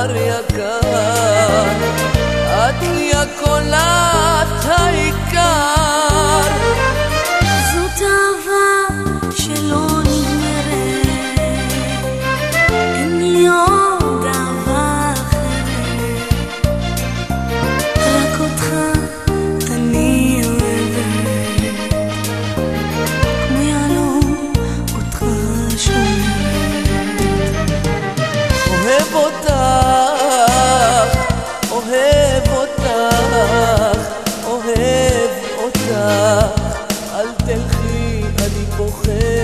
bar yakar. At yakolat בחייכי אני פוחד